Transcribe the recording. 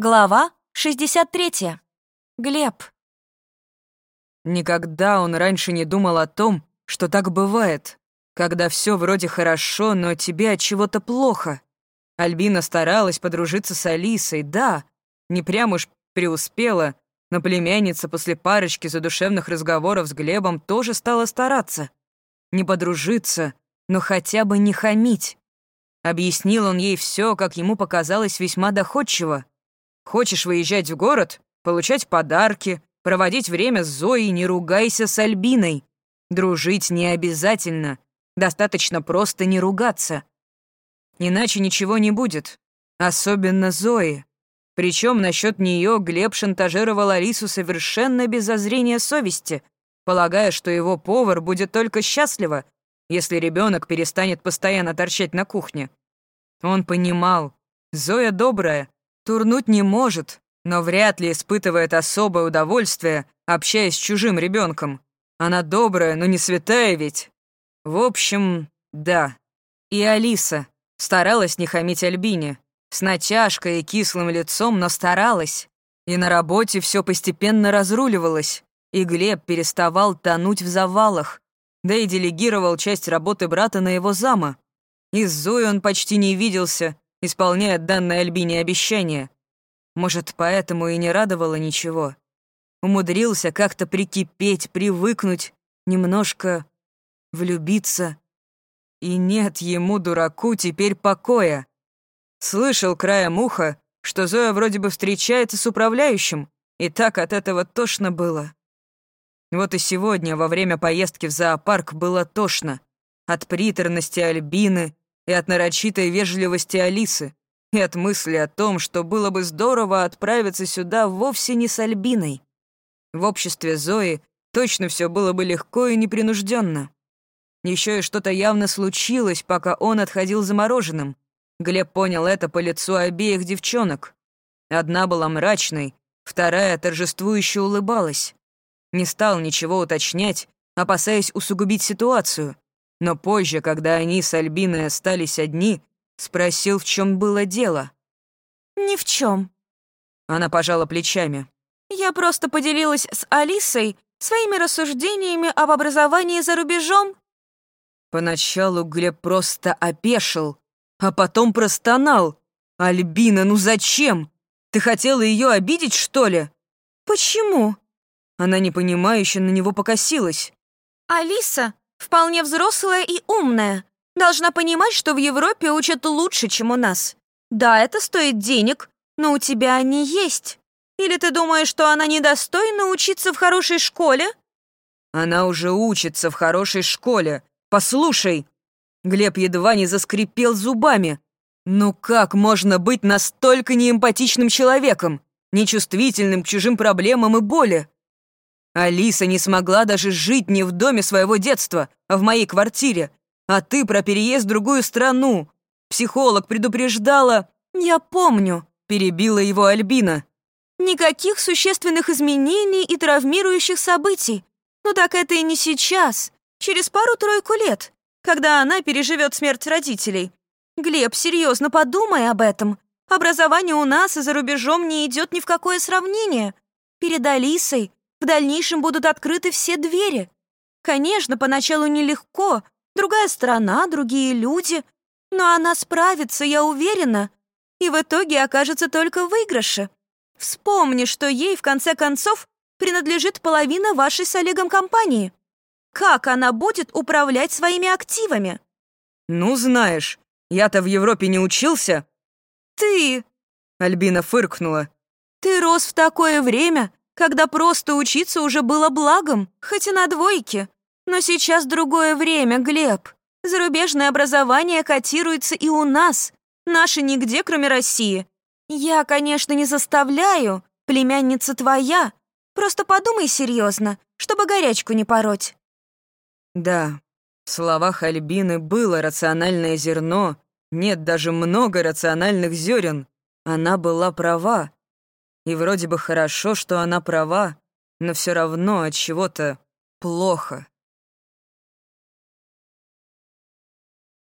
Глава 63. Глеб. Никогда он раньше не думал о том, что так бывает, когда все вроде хорошо, но тебе от чего-то плохо. Альбина старалась подружиться с Алисой, да, не прям уж преуспела, но племянница после парочки задушевных разговоров с Глебом тоже стала стараться. Не подружиться, но хотя бы не хамить. Объяснил он ей все, как ему показалось, весьма доходчиво. Хочешь выезжать в город, получать подарки, проводить время с Зоей, не ругайся с Альбиной. Дружить не обязательно, достаточно просто не ругаться. Иначе ничего не будет, особенно Зои. Причем насчет нее Глеб шантажировал Алису совершенно без зазрения совести, полагая, что его повар будет только счастлива, если ребенок перестанет постоянно торчать на кухне. Он понимал, Зоя добрая, Турнуть не может, но вряд ли испытывает особое удовольствие, общаясь с чужим ребенком. Она добрая, но не святая ведь. В общем, да. И Алиса старалась не хамить Альбине. С натяжкой и кислым лицом, но старалась. И на работе все постепенно разруливалось, и Глеб переставал тонуть в завалах, да и делегировал часть работы брата на его зама. И с Зоей он почти не виделся, исполняя данное Альбине обещание. Может, поэтому и не радовало ничего. Умудрился как-то прикипеть, привыкнуть, немножко влюбиться. И нет ему, дураку, теперь покоя. Слышал краем уха, что Зоя вроде бы встречается с управляющим, и так от этого тошно было. Вот и сегодня, во время поездки в зоопарк, было тошно. От приторности Альбины, и от нарочитой вежливости Алисы, и от мысли о том, что было бы здорово отправиться сюда вовсе не с Альбиной. В обществе Зои точно все было бы легко и непринужденно. Еще и что-то явно случилось, пока он отходил замороженным. Глеб понял это по лицу обеих девчонок. Одна была мрачной, вторая торжествующе улыбалась. Не стал ничего уточнять, опасаясь усугубить ситуацию. Но позже, когда они с Альбиной остались одни, спросил, в чем было дело. «Ни в чем. Она пожала плечами. «Я просто поделилась с Алисой своими рассуждениями об образовании за рубежом». Поначалу Глеб просто опешил, а потом простонал. «Альбина, ну зачем? Ты хотела ее обидеть, что ли?» «Почему?» Она непонимающе на него покосилась. «Алиса Вполне взрослая и умная. Должна понимать, что в Европе учат лучше, чем у нас. Да, это стоит денег, но у тебя они есть. Или ты думаешь, что она недостойна учиться в хорошей школе? Она уже учится в хорошей школе. Послушай. Глеб едва не заскрипел зубами. Ну как можно быть настолько неэмпатичным человеком, нечувствительным к чужим проблемам и боли? Алиса не смогла даже жить не в доме своего детства, а в моей квартире. А ты про переезд в другую страну. Психолог предупреждала... Я помню, перебила его Альбина. Никаких существенных изменений и травмирующих событий. Ну так это и не сейчас. Через пару-тройку лет, когда она переживет смерть родителей. Глеб, серьезно подумай об этом. Образование у нас и за рубежом не идет ни в какое сравнение. Перед Алисой в дальнейшем будут открыты все двери. Конечно, поначалу нелегко, другая страна, другие люди, но она справится, я уверена, и в итоге окажется только в выигрыше. Вспомни, что ей, в конце концов, принадлежит половина вашей с Олегом компании. Как она будет управлять своими активами? Ну, знаешь, я-то в Европе не учился. Ты... Альбина фыркнула. Ты рос в такое время, когда просто учиться уже было благом, хоть и на двойке. Но сейчас другое время, Глеб. Зарубежное образование котируется и у нас. Наши нигде, кроме России. Я, конечно, не заставляю. Племянница твоя. Просто подумай серьезно, чтобы горячку не пороть. Да, в словах Альбины было рациональное зерно. Нет даже много рациональных зерен. Она была права. И вроде бы хорошо, что она права, но все равно от чего-то плохо.